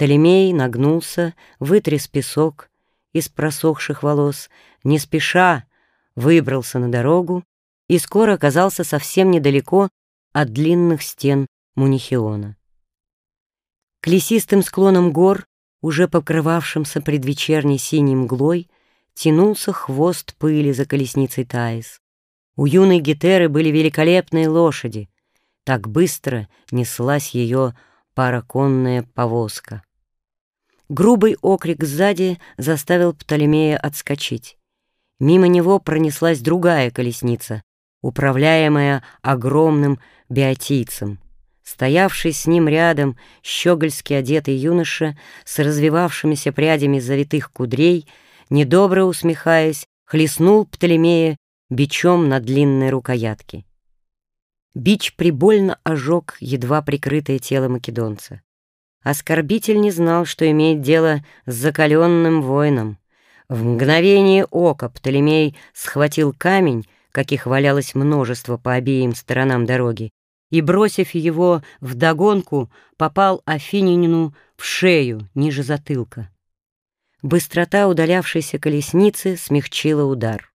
Птолемей нагнулся, вытряс песок из просохших волос, не спеша выбрался на дорогу и скоро оказался совсем недалеко от длинных стен Мунихиона. К лесистым склонам гор, уже покрывавшимся предвечерней синей мглой, тянулся хвост пыли за колесницей Таис. У юной Гетеры были великолепные лошади. Так быстро неслась ее параконная повозка. Грубый окрик сзади заставил Птолемея отскочить. Мимо него пронеслась другая колесница, управляемая огромным биотийцем. Стоявший с ним рядом щегольски одетый юноша с развивавшимися прядями завитых кудрей, недобро усмехаясь, хлестнул Птолемея бичом на длинной рукоятке. Бич прибольно ожег едва прикрытое тело македонца. Оскорбитель не знал, что имеет дело с закаленным воином. В мгновение ока Птолемей схватил камень, каких валялось множество по обеим сторонам дороги, и, бросив его в догонку, попал Афининину в шею ниже затылка. Быстрота удалявшейся колесницы смягчила удар.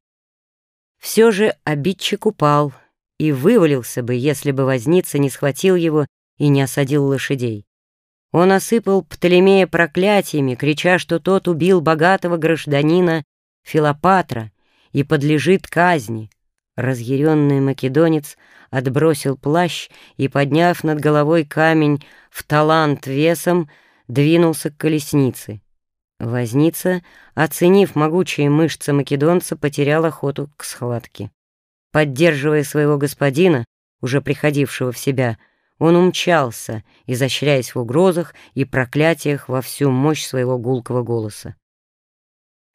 Все же обидчик упал и вывалился бы, если бы возница не схватил его и не осадил лошадей. Он осыпал Птолемея проклятиями, крича, что тот убил богатого гражданина Филопатра и подлежит казни. Разъяренный македонец отбросил плащ и, подняв над головой камень в талант весом, двинулся к колеснице. Возница, оценив могучие мышцы македонца, потерял охоту к схватке. Поддерживая своего господина, уже приходившего в себя, он умчался, изощряясь в угрозах и проклятиях во всю мощь своего гулкого голоса.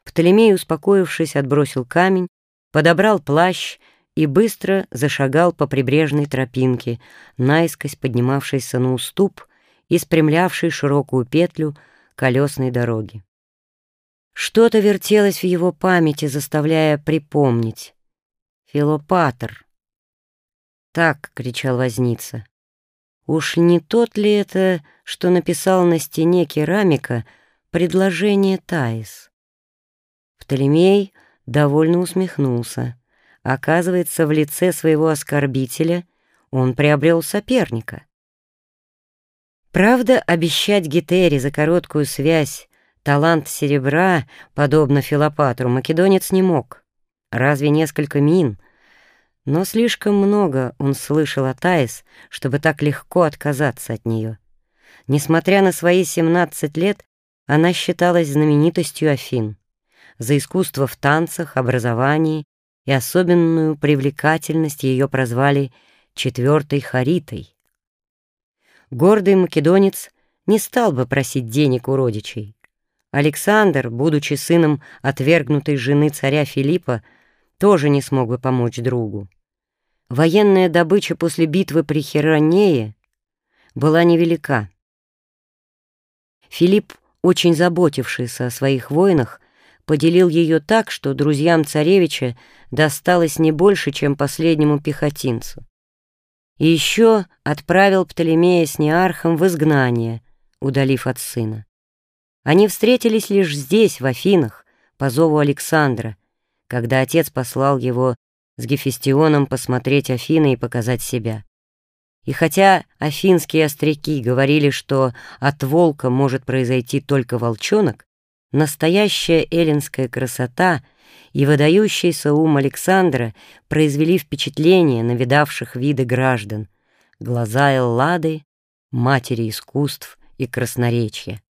Птолемей, успокоившись, отбросил камень, подобрал плащ и быстро зашагал по прибрежной тропинке, наискось поднимавшейся на уступ и спрямлявшей широкую петлю колесной дороги. Что-то вертелось в его памяти, заставляя припомнить. «Филопатр!» «Так!» — кричал возница. Уж не тот ли это, что написал на стене керамика предложение Таис? Птолемей довольно усмехнулся. Оказывается, в лице своего оскорбителя он приобрел соперника. Правда, обещать Гетере за короткую связь талант серебра, подобно Филопатру, македонец не мог. Разве несколько мин — но слишком много он слышал о Таис, чтобы так легко отказаться от нее. Несмотря на свои 17 лет, она считалась знаменитостью Афин за искусство в танцах, образовании и особенную привлекательность ее прозвали «четвертой Харитой». Гордый македонец не стал бы просить денег у родичей. Александр, будучи сыном отвергнутой жены царя Филиппа, тоже не смог бы помочь другу. Военная добыча после битвы при Херонее была невелика. Филипп, очень заботившийся о своих воинах, поделил ее так, что друзьям царевича досталось не больше, чем последнему пехотинцу. И еще отправил Птолемея с Неархом в изгнание, удалив от сына. Они встретились лишь здесь, в Афинах, по зову Александра, когда отец послал его с Гефестионом посмотреть Афины и показать себя. И хотя афинские остряки говорили, что от волка может произойти только волчонок, настоящая эллинская красота и выдающийся ум Александра произвели впечатление на видавших виды граждан, глаза Эллады, матери искусств и красноречия.